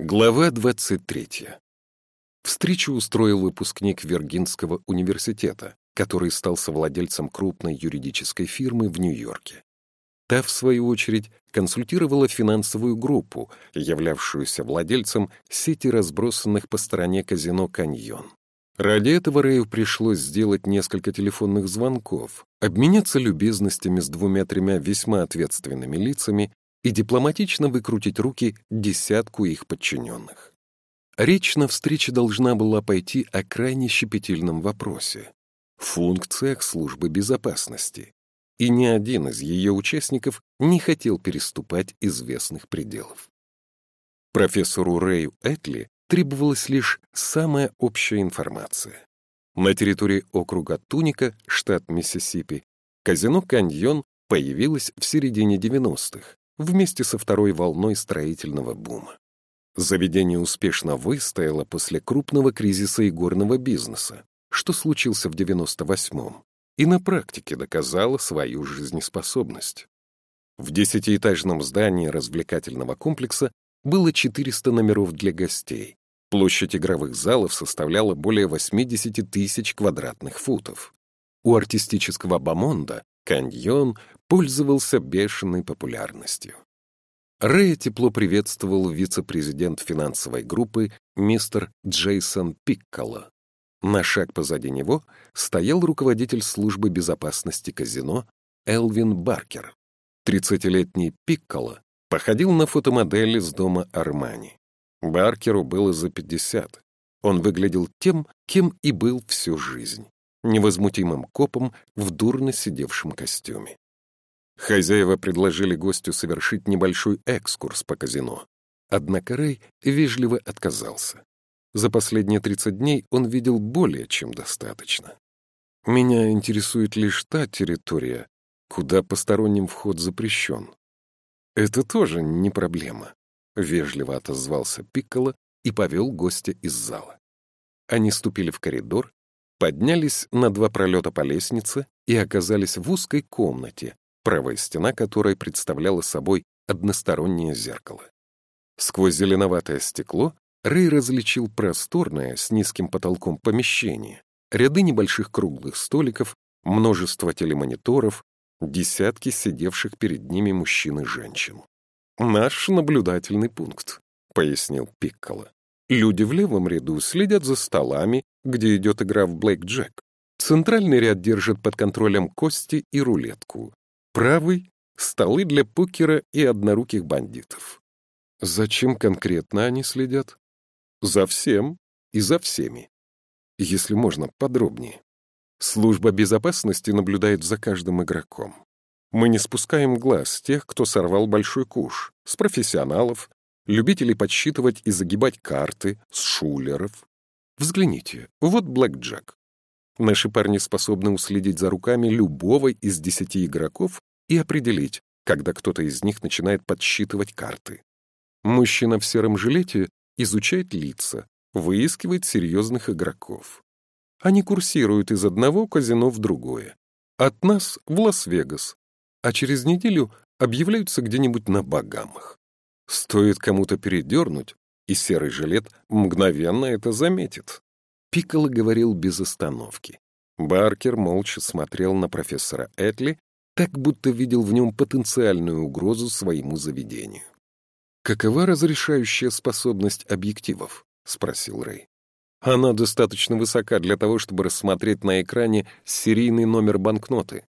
Глава 23. Встречу устроил выпускник Виргинского университета, который стал совладельцем крупной юридической фирмы в Нью-Йорке. Та, в свою очередь, консультировала финансовую группу, являвшуюся владельцем сети разбросанных по стороне казино «Каньон». Ради этого Рэю пришлось сделать несколько телефонных звонков, обменяться любезностями с двумя-тремя весьма ответственными лицами и дипломатично выкрутить руки десятку их подчиненных. Речь на встрече должна была пойти о крайне щепетильном вопросе — функциях службы безопасности, и ни один из ее участников не хотел переступать известных пределов. Профессору Рэю Этли требовалась лишь самая общая информация. На территории округа Туника, штат Миссисипи, казино «Каньон» появилось в середине 90-х, вместе со второй волной строительного бума. Заведение успешно выстояло после крупного кризиса игорного бизнеса, что случился в 98-м, и на практике доказало свою жизнеспособность. В десятиэтажном здании развлекательного комплекса было 400 номеров для гостей. Площадь игровых залов составляла более 80 тысяч квадратных футов. У артистического бомонда каньон пользовался бешеной популярностью. Рэя тепло приветствовал вице-президент финансовой группы мистер Джейсон Пикколо. На шаг позади него стоял руководитель службы безопасности казино Элвин Баркер. Тридцатилетний Пикколо походил на фотомодель из дома Армани. Баркеру было за пятьдесят. Он выглядел тем, кем и был всю жизнь — невозмутимым копом в дурно сидевшем костюме. Хозяева предложили гостю совершить небольшой экскурс по казино. Однако Рэй вежливо отказался. За последние 30 дней он видел более чем достаточно. Меня интересует лишь та территория, куда посторонним вход запрещен. Это тоже не проблема, — вежливо отозвался Пикколо и повел гостя из зала. Они ступили в коридор, поднялись на два пролета по лестнице и оказались в узкой комнате, правая стена которой представляла собой одностороннее зеркало. Сквозь зеленоватое стекло Рэй различил просторное с низким потолком помещение, ряды небольших круглых столиков, множество телемониторов, десятки сидевших перед ними мужчин и женщин. «Наш наблюдательный пункт», — пояснил Пикколо. «Люди в левом ряду следят за столами, где идет игра в блэк-джек. Центральный ряд держит под контролем кости и рулетку. Правый — столы для покера и одноруких бандитов. Зачем конкретно они следят? За всем и за всеми. Если можно, подробнее. Служба безопасности наблюдает за каждым игроком. Мы не спускаем глаз тех, кто сорвал большой куш, с профессионалов, любителей подсчитывать и загибать карты, с шулеров. Взгляните, вот Блэк Джек. Наши парни способны уследить за руками любого из десяти игроков и определить, когда кто-то из них начинает подсчитывать карты. Мужчина в сером жилете изучает лица, выискивает серьезных игроков. Они курсируют из одного казино в другое. От нас в Лас-Вегас, а через неделю объявляются где-нибудь на Багамах. Стоит кому-то передернуть, и серый жилет мгновенно это заметит. Пикколо говорил без остановки. Баркер молча смотрел на профессора Этли, так будто видел в нем потенциальную угрозу своему заведению. «Какова разрешающая способность объективов?» — спросил Рэй. «Она достаточно высока для того, чтобы рассмотреть на экране серийный номер банкноты.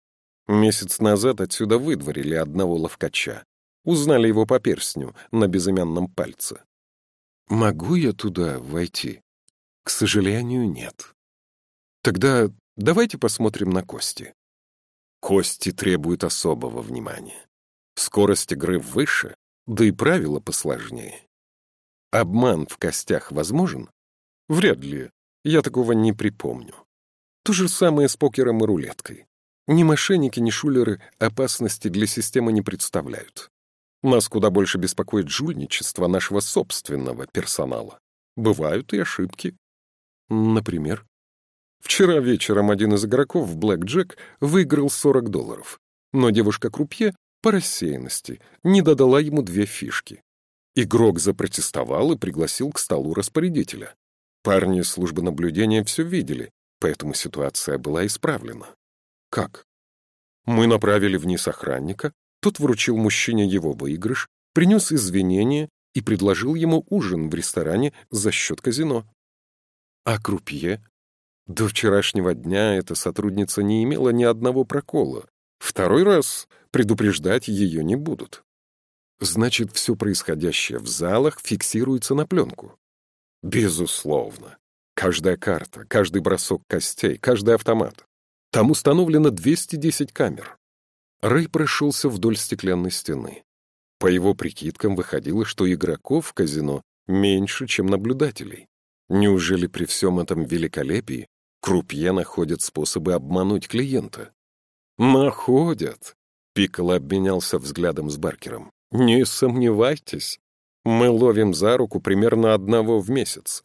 Месяц назад отсюда выдворили одного ловкача. Узнали его по перстню на безымянном пальце. «Могу я туда войти?» «К сожалению, нет». «Тогда давайте посмотрим на кости». Кости требуют особого внимания. Скорость игры выше, да и правила посложнее. Обман в костях возможен? Вряд ли. Я такого не припомню. То же самое с покером и рулеткой. Ни мошенники, ни шулеры опасности для системы не представляют. Нас куда больше беспокоит жульничество нашего собственного персонала. Бывают и ошибки. Например? Вчера вечером один из игроков в Блэк Джек выиграл 40 долларов, но девушка-крупье по рассеянности не додала ему две фишки. Игрок запротестовал и пригласил к столу распорядителя. Парни службы наблюдения все видели, поэтому ситуация была исправлена. Как? Мы направили вниз охранника, тот вручил мужчине его выигрыш, принес извинения и предложил ему ужин в ресторане за счет казино. А крупье? До вчерашнего дня эта сотрудница не имела ни одного прокола. Второй раз предупреждать ее не будут. Значит, все происходящее в залах фиксируется на пленку. Безусловно. Каждая карта, каждый бросок костей, каждый автомат. Там установлено 210 камер. Рэй прошелся вдоль стеклянной стены. По его прикидкам выходило, что игроков в казино меньше, чем наблюдателей. Неужели при всем этом великолепии крупье находят способы обмануть клиента? Находят. Пикколо обменялся взглядом с Баркером. Не сомневайтесь, мы ловим за руку примерно одного в месяц.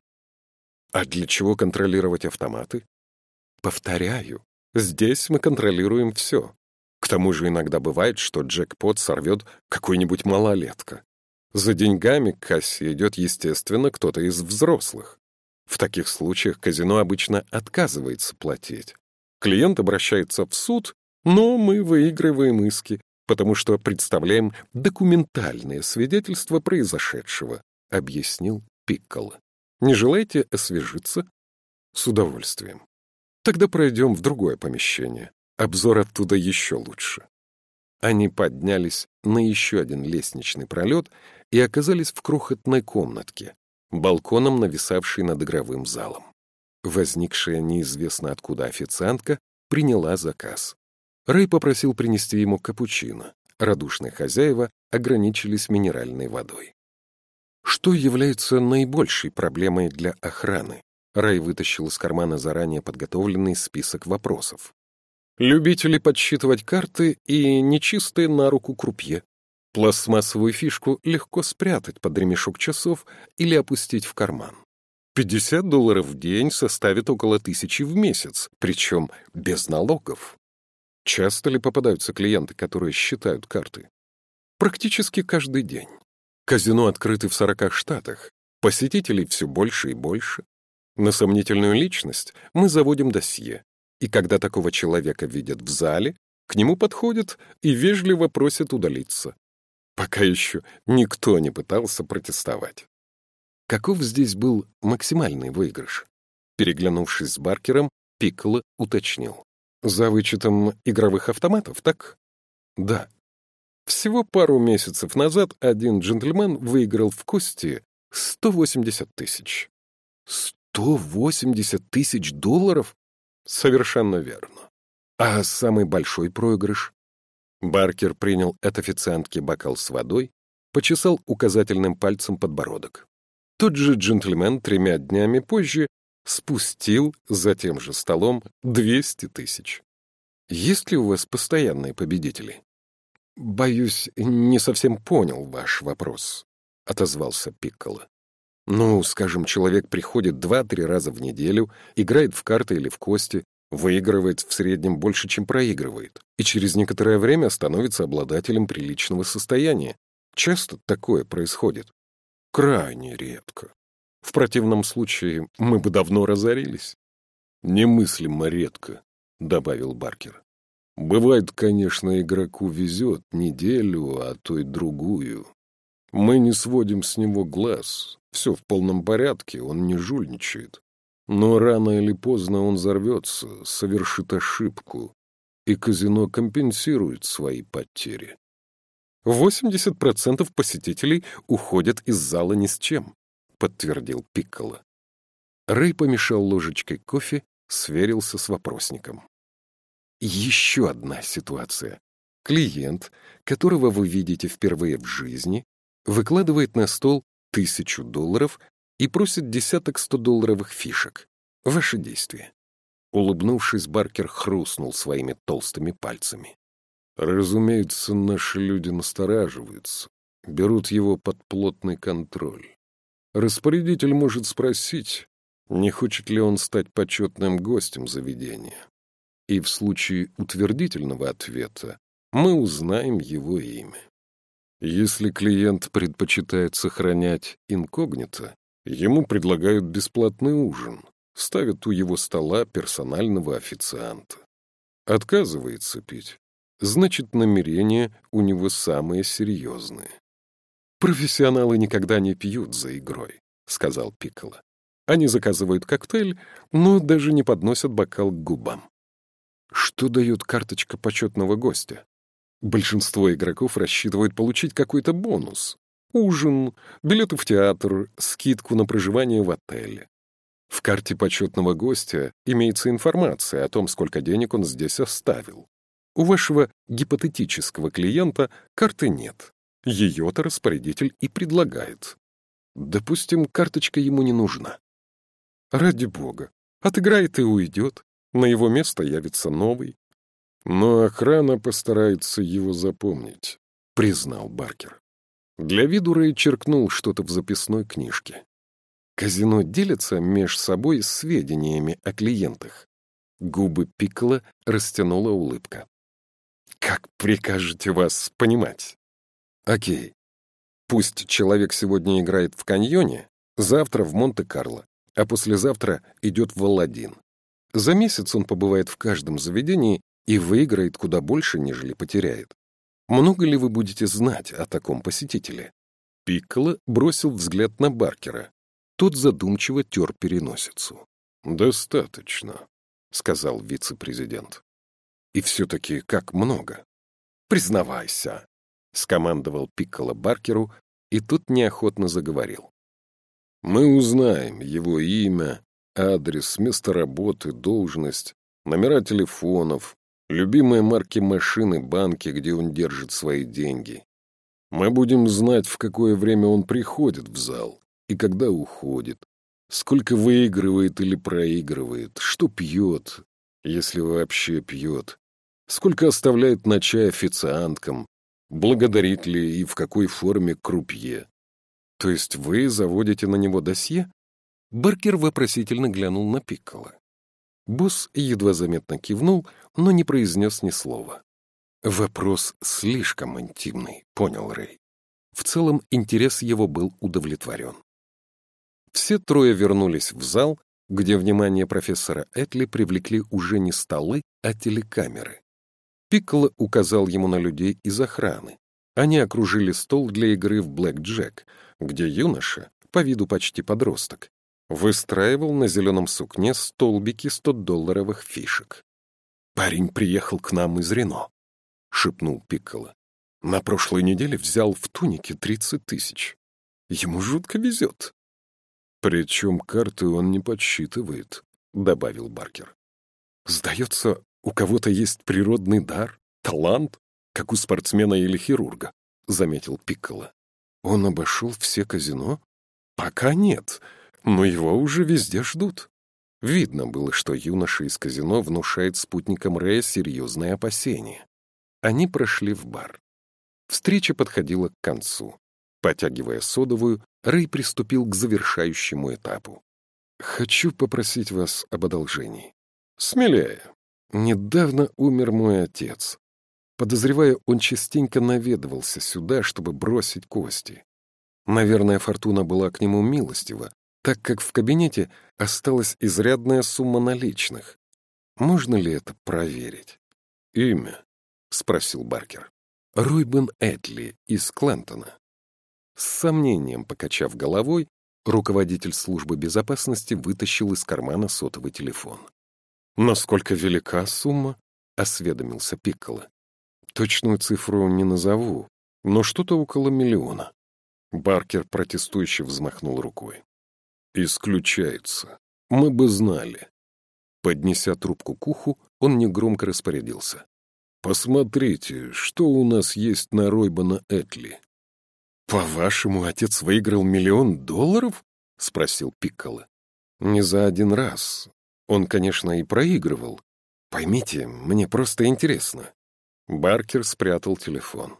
А для чего контролировать автоматы? Повторяю, здесь мы контролируем все. К тому же иногда бывает, что джекпот сорвет какой-нибудь малолетка. За деньгами к кассе идет, естественно, кто-то из взрослых. В таких случаях казино обычно отказывается платить. Клиент обращается в суд, но мы выигрываем иски, потому что представляем документальное свидетельство произошедшего», — объяснил Пикколо. «Не желаете освежиться?» «С удовольствием. Тогда пройдем в другое помещение. Обзор оттуда еще лучше». Они поднялись на еще один лестничный пролет и оказались в крохотной комнатке, балконом, нависавшей над игровым залом. Возникшая неизвестно откуда официантка приняла заказ. Рэй попросил принести ему капучино. Радушные хозяева ограничились минеральной водой. Что является наибольшей проблемой для охраны? Рэй вытащил из кармана заранее подготовленный список вопросов. Любители подсчитывать карты и нечистые на руку крупье. Пластмассовую фишку легко спрятать под ремешок часов или опустить в карман. 50 долларов в день составит около тысячи в месяц, причем без налогов. Часто ли попадаются клиенты, которые считают карты? Практически каждый день. Казино открыты в 40 штатах. Посетителей все больше и больше. На сомнительную личность мы заводим досье. И когда такого человека видят в зале, к нему подходят и вежливо просят удалиться. Пока еще никто не пытался протестовать. Каков здесь был максимальный выигрыш? Переглянувшись с Баркером, Пикколо уточнил. За вычетом игровых автоматов, так? Да. Всего пару месяцев назад один джентльмен выиграл в кости 180 тысяч. 180 тысяч долларов? Совершенно верно. А самый большой проигрыш? Баркер принял от официантки бокал с водой, почесал указательным пальцем подбородок. Тот же джентльмен тремя днями позже спустил за тем же столом 200 тысяч. Есть ли у вас постоянные победители? Боюсь, не совсем понял ваш вопрос, отозвался Пикколо. Ну, скажем, человек приходит два-три раза в неделю, играет в карты или в кости, выигрывает в среднем больше, чем проигрывает, и через некоторое время становится обладателем приличного состояния. Часто такое происходит. Крайне редко. В противном случае мы бы давно разорились. Немыслимо редко, — добавил Баркер. Бывает, конечно, игроку везет неделю, а то и другую. Мы не сводим с него глаз. Все в полном порядке, он не жульничает. Но рано или поздно он взорвется, совершит ошибку, и казино компенсирует свои потери. 80% посетителей уходят из зала ни с чем подтвердил Пикколо. Рэй помешал ложечкой кофе, сверился с вопросником. Еще одна ситуация. Клиент, которого вы видите впервые в жизни, выкладывает на стол тысячу долларов и просит десяток сто-долларовых фишек. Ваши действия. Улыбнувшись, Баркер хрустнул своими толстыми пальцами. Разумеется, наши люди настораживаются, берут его под плотный контроль. Распорядитель может спросить, не хочет ли он стать почетным гостем заведения. И в случае утвердительного ответа мы узнаем его имя. Если клиент предпочитает сохранять инкогнито, ему предлагают бесплатный ужин, ставят у его стола персонального официанта. Отказывается пить, значит, намерения у него самые серьезные. «Профессионалы никогда не пьют за игрой», — сказал Пикколо. «Они заказывают коктейль, но даже не подносят бокал к губам». Что дает карточка почетного гостя? Большинство игроков рассчитывают получить какой-то бонус. Ужин, билеты в театр, скидку на проживание в отеле. В карте почетного гостя имеется информация о том, сколько денег он здесь оставил. У вашего гипотетического клиента карты нет. Ее-то распорядитель и предлагает. Допустим, карточка ему не нужна. Ради бога, отыграет и уйдет. На его место явится новый. Но охрана постарается его запомнить, признал Баркер. Для виду Рэй черкнул что-то в записной книжке. Казино делится меж собой сведениями о клиентах. Губы Пикла растянула улыбка. «Как прикажете вас понимать?» «Окей. Пусть человек сегодня играет в каньоне, завтра в Монте-Карло, а послезавтра идет в Алладин. За месяц он побывает в каждом заведении и выиграет куда больше, нежели потеряет. Много ли вы будете знать о таком посетителе?» Пикколо бросил взгляд на Баркера, тот задумчиво тер переносицу. «Достаточно», — сказал вице-президент. «И все-таки как много?» «Признавайся», — скомандовал Пикколо Баркеру, и тут неохотно заговорил. «Мы узнаем его имя, адрес, место работы, должность, номера телефонов, любимые марки машины, банки, где он держит свои деньги. Мы будем знать, в какое время он приходит в зал, и когда уходит, сколько выигрывает или проигрывает, что пьет, если вообще пьет, сколько оставляет на чай официанткам, благодарит ли и в какой форме крупье. То есть вы заводите на него досье? Баркер вопросительно глянул на Пиккола. Босс едва заметно кивнул, но не произнес ни слова. Вопрос слишком интимный, понял Рэй. В целом интерес его был удовлетворен. Все трое вернулись в зал, где внимание профессора Этли привлекли уже не столы, а телекамеры. Пикколо указал ему на людей из охраны. Они окружили стол для игры в блэк-джек, где юноша, по виду почти подросток, выстраивал на зеленом сукне столбики 100-долларовых фишек. «Парень приехал к нам из Рено», — шепнул Пикколо. «На прошлой неделе взял в тунике 30 тысяч. Ему жутко везет». «Причем карты он не подсчитывает», — добавил Баркер. «Сдается, у кого-то есть природный дар, талант, как у спортсмена или хирурга», — заметил Пикколо. «Он обошел все казино? Пока нет, но его уже везде ждут». Видно было, что юноша из казино внушает спутникам Рэя серьезные опасения. Они прошли в бар. Встреча подходила к концу. Потягивая содовую, Рэй приступил к завершающему этапу. «Хочу попросить вас об одолжении. Смелее. Недавно умер мой отец. Подозревая, он частенько наведывался сюда, чтобы бросить кости. Наверное, фортуна была к нему милостива, так как в кабинете осталась изрядная сумма наличных. Можно ли это проверить? «Имя?» — спросил Баркер. Ройбен Этли из Клентона. С сомнением покачав головой, руководитель службы безопасности вытащил из кармана сотовый телефон. «Насколько велика сумма?» — осведомился Пикколо. «Точную цифру не назову, но что-то около миллиона». Баркер протестующе взмахнул рукой. «Исключается. Мы бы знали». Поднеся трубку к уху, он негромко распорядился. «Посмотрите, что у нас есть на Ройбана Этли». «По-вашему, отец выиграл миллион долларов?» — спросил Пикколо. «Не за один раз. Он, конечно, и проигрывал. Поймите, мне просто интересно». Баркер спрятал телефон.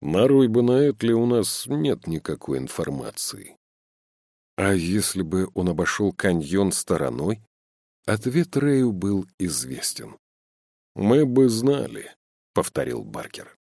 «На Ройбана Этли у нас нет никакой информации». А если бы он обошел каньон стороной? Ответ Рэю был известен. «Мы бы знали», — повторил Баркер.